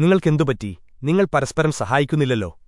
നിങ്ങൾക്കെന്തുപറ്റി? നിങ്ങൾ പരസ്പരം സഹായിക്കുന്നില്ലല്ലോ.